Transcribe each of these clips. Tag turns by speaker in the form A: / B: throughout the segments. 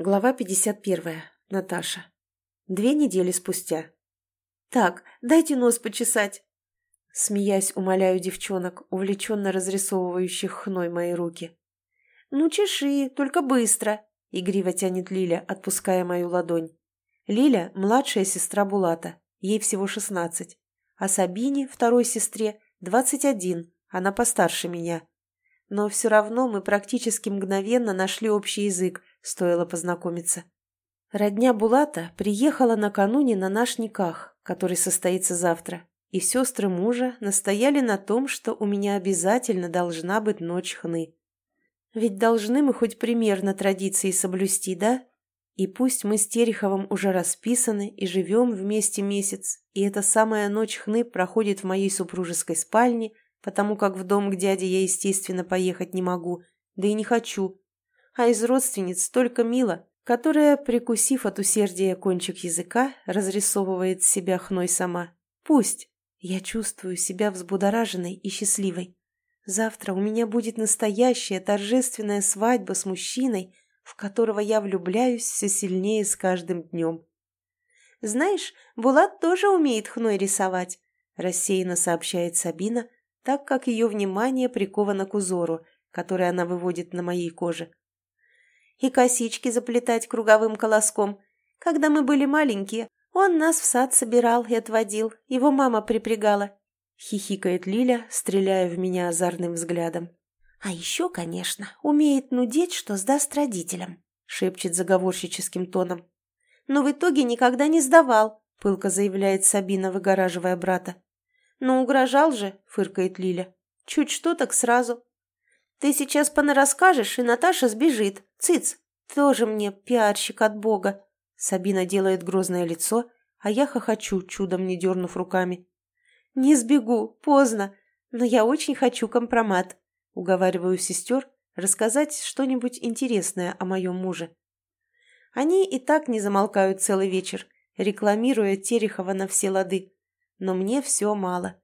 A: Глава 51. Наташа. Две недели спустя. «Так, дайте нос почесать!» Смеясь, умоляю девчонок, увлеченно разрисовывающих хной мои руки. «Ну, чеши, только быстро!» — игриво тянет Лиля, отпуская мою ладонь. Лиля – младшая сестра Булата, ей всего шестнадцать, а Сабине, второй сестре, двадцать один, она постарше меня. Но все равно мы практически мгновенно нашли общий язык, стоило познакомиться. Родня Булата приехала накануне на наш никах, который состоится завтра, и сестры мужа настояли на том, что у меня обязательно должна быть ночь хны. Ведь должны мы хоть примерно традиции соблюсти, да? И пусть мы с Тереховым уже расписаны и живем вместе месяц, и эта самая ночь хны проходит в моей супружеской спальне, потому как в дом к дяде я, естественно, поехать не могу, да и не хочу, а из родственниц только Мила, которая, прикусив от усердия кончик языка, разрисовывает себя хной сама. Пусть. Я чувствую себя взбудораженной и счастливой. Завтра у меня будет настоящая торжественная свадьба с мужчиной, в которого я влюбляюсь все сильнее с каждым днем. «Знаешь, Булат тоже умеет хной рисовать», – рассеянно сообщает Сабина, так как ее внимание приковано к узору, который она выводит на моей коже и косички заплетать круговым колоском. Когда мы были маленькие, он нас в сад собирал и отводил, его мама припрягала. Хихикает Лиля, стреляя в меня озорным взглядом. А еще, конечно, умеет нудеть, что сдаст родителям, шепчет заговорщическим тоном. Но в итоге никогда не сдавал, пылко заявляет Сабина, выгораживая брата. «Ну, угрожал же», — фыркает Лиля. «Чуть что, так сразу. Ты сейчас понарасскажешь, и Наташа сбежит. Цыц, тоже мне пиарщик от бога. Сабина делает грозное лицо, а я хохочу, чудом не дернув руками. Не сбегу, поздно, но я очень хочу компромат. Уговариваю сестер рассказать что-нибудь интересное о моем муже. Они и так не замолкают целый вечер, рекламируя Терехова на все лады. Но мне все мало.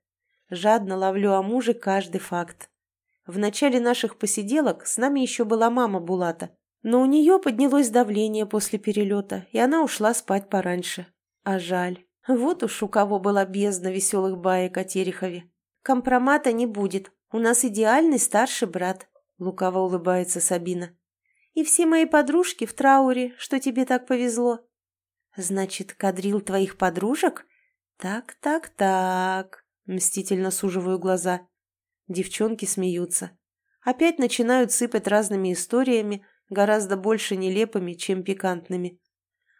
A: Жадно ловлю о муже каждый факт. В начале наших посиделок с нами еще была мама Булата, но у нее поднялось давление после перелета, и она ушла спать пораньше. А жаль. Вот уж у кого была бездна веселых баек о Терехове. Компромата не будет. У нас идеальный старший брат, лукаво улыбается Сабина. И все мои подружки в трауре, что тебе так повезло. Значит, кадрил твоих подружек? Так, так, так. Мстительно суживаю глаза. Девчонки смеются. Опять начинают сыпать разными историями, гораздо больше нелепыми, чем пикантными.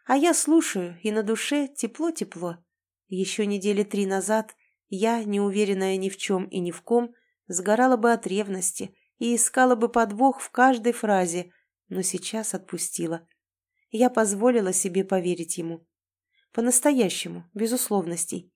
A: А я слушаю, и на душе тепло-тепло. Еще недели три назад я, не уверенная ни в чем и ни в ком, сгорала бы от ревности и искала бы подвох в каждой фразе, но сейчас отпустила. Я позволила себе поверить ему. По-настоящему, без условностей.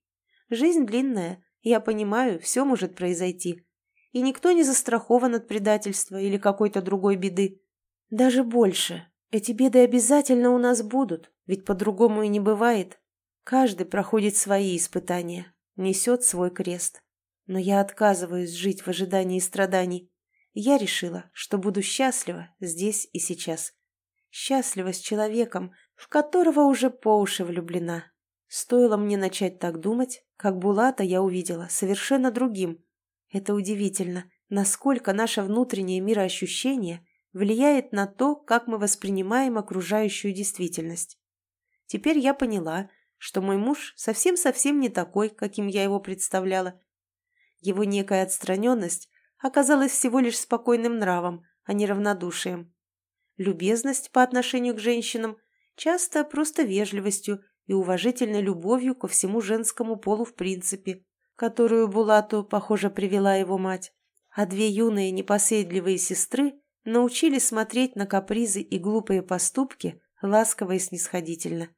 A: Жизнь длинная, я понимаю, все может произойти и никто не застрахован от предательства или какой-то другой беды. Даже больше. Эти беды обязательно у нас будут, ведь по-другому и не бывает. Каждый проходит свои испытания, несет свой крест. Но я отказываюсь жить в ожидании страданий. Я решила, что буду счастлива здесь и сейчас. Счастлива с человеком, в которого уже по уши влюблена. Стоило мне начать так думать, как Булата я увидела совершенно другим – это удивительно, насколько наше внутреннее мироощущение влияет на то, как мы воспринимаем окружающую действительность. Теперь я поняла, что мой муж совсем-совсем не такой, каким я его представляла. Его некая отстраненность оказалась всего лишь спокойным нравом, а не равнодушием. Любезность по отношению к женщинам часто просто вежливостью и уважительной любовью ко всему женскому полу в принципе которую Булату, похоже, привела его мать, а две юные непоседливые сестры научили смотреть на капризы и глупые поступки ласково и снисходительно.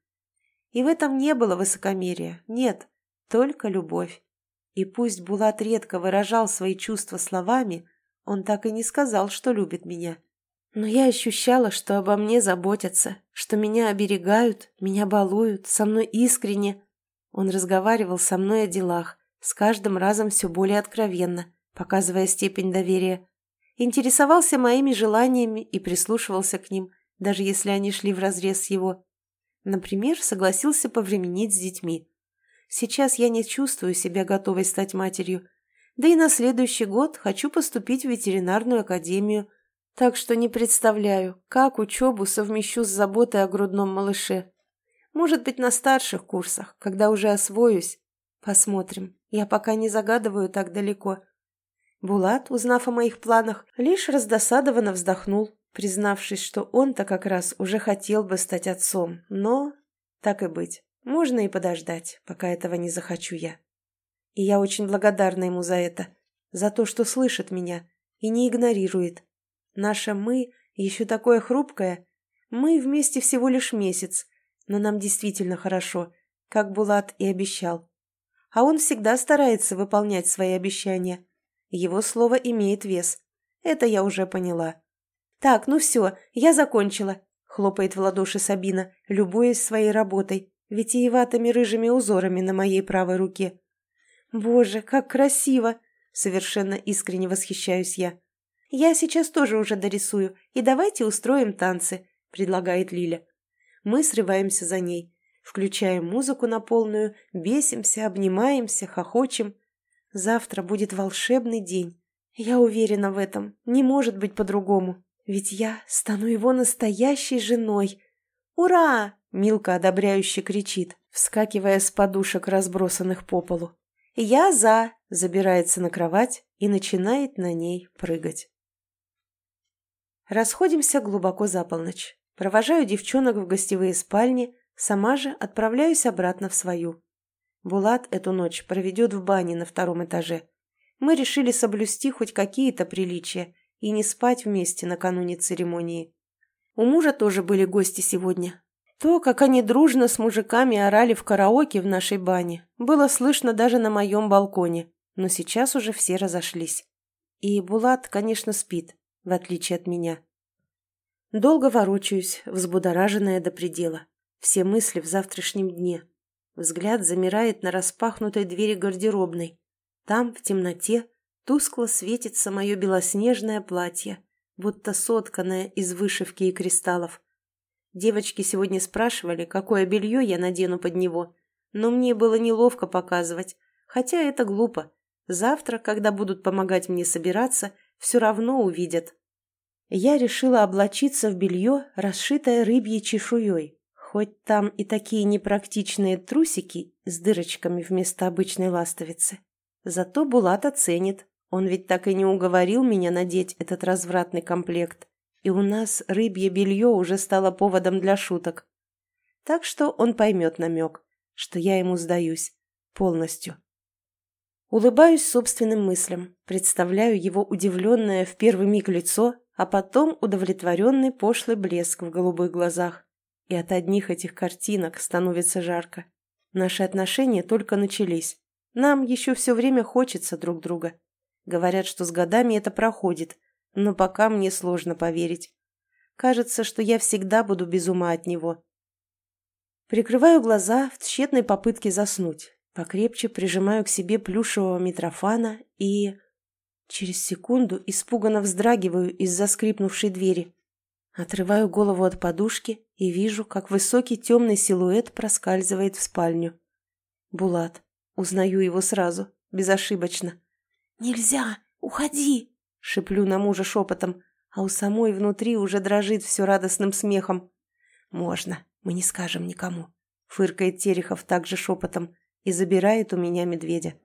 A: И в этом не было высокомерия, нет, только любовь. И пусть Булат редко выражал свои чувства словами, он так и не сказал, что любит меня. Но я ощущала, что обо мне заботятся, что меня оберегают, меня балуют, со мной искренне. Он разговаривал со мной о делах, с каждым разом все более откровенно, показывая степень доверия. Интересовался моими желаниями и прислушивался к ним, даже если они шли вразрез с его. Например, согласился повременить с детьми. Сейчас я не чувствую себя готовой стать матерью. Да и на следующий год хочу поступить в ветеринарную академию. Так что не представляю, как учебу совмещу с заботой о грудном малыше. Может быть, на старших курсах, когда уже освоюсь. Посмотрим. Я пока не загадываю так далеко. Булат, узнав о моих планах, лишь раздосадованно вздохнул, признавшись, что он-то как раз уже хотел бы стать отцом, но... Так и быть, можно и подождать, пока этого не захочу я. И я очень благодарна ему за это, за то, что слышит меня и не игнорирует. Наше «мы» еще такое хрупкое. Мы вместе всего лишь месяц, но нам действительно хорошо, как Булат и обещал. А он всегда старается выполнять свои обещания – его слово имеет вес. Это я уже поняла. «Так, ну все, я закончила», — хлопает в ладоши Сабина, любуясь своей работой, витиеватыми рыжими узорами на моей правой руке. «Боже, как красиво!» — совершенно искренне восхищаюсь я. «Я сейчас тоже уже дорисую, и давайте устроим танцы», — предлагает Лиля. Мы срываемся за ней, включаем музыку на полную, бесимся, обнимаемся, хохочем. Завтра будет волшебный день. Я уверена в этом. Не может быть по-другому. Ведь я стану его настоящей женой. «Ура!» — Милка одобряюще кричит, вскакивая с подушек, разбросанных по полу. «Я за!» — забирается на кровать и начинает на ней прыгать. Расходимся глубоко за полночь. Провожаю девчонок в гостевые спальни, сама же отправляюсь обратно в свою. Булат эту ночь проведет в бане на втором этаже. Мы решили соблюсти хоть какие-то приличия и не спать вместе накануне церемонии. У мужа тоже были гости сегодня. То, как они дружно с мужиками орали в караоке в нашей бане, было слышно даже на моем балконе, но сейчас уже все разошлись. И Булат, конечно, спит, в отличие от меня. Долго ворочаюсь, взбудораженная до предела. Все мысли в завтрашнем дне, Взгляд замирает на распахнутой двери гардеробной. Там, в темноте, тускло светится мое белоснежное платье, будто сотканное из вышивки и кристаллов. Девочки сегодня спрашивали, какое белье я надену под него, но мне было неловко показывать, хотя это глупо. Завтра, когда будут помогать мне собираться, все равно увидят. Я решила облачиться в белье, расшитое рыбьей чешуей, Хоть там и такие непрактичные трусики с дырочками вместо обычной ластовицы. Зато Булат оценит. Он ведь так и не уговорил меня надеть этот развратный комплект. И у нас рыбье белье уже стало поводом для шуток. Так что он поймет намек, что я ему сдаюсь. Полностью. Улыбаюсь собственным мыслям, представляю его удивленное в первый миг лицо, а потом удовлетворенный пошлый блеск в голубых глазах. И от одних этих картинок становится жарко. Наши отношения только начались. Нам еще все время хочется друг друга. Говорят, что с годами это проходит, но пока мне сложно поверить. Кажется, что я всегда буду без ума от него. Прикрываю глаза в тщетной попытке заснуть. Покрепче прижимаю к себе плюшевого Митрофана и... Через секунду испуганно вздрагиваю из-за скрипнувшей двери. Отрываю голову от подушки и вижу, как высокий темный силуэт проскальзывает в спальню. Булат. Узнаю его сразу, безошибочно. «Нельзя! Уходи!» — шеплю на мужа шепотом, а у самой внутри уже дрожит все радостным смехом. «Можно, мы не скажем никому», — фыркает Терехов также шепотом и забирает у меня медведя.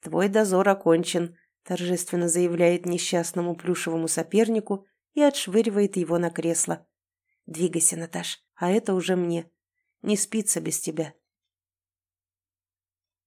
A: «Твой дозор окончен», — торжественно заявляет несчастному плюшевому сопернику и отшвыривает его на кресло. «Двигайся, Наташ, а это уже мне. Не спится без тебя».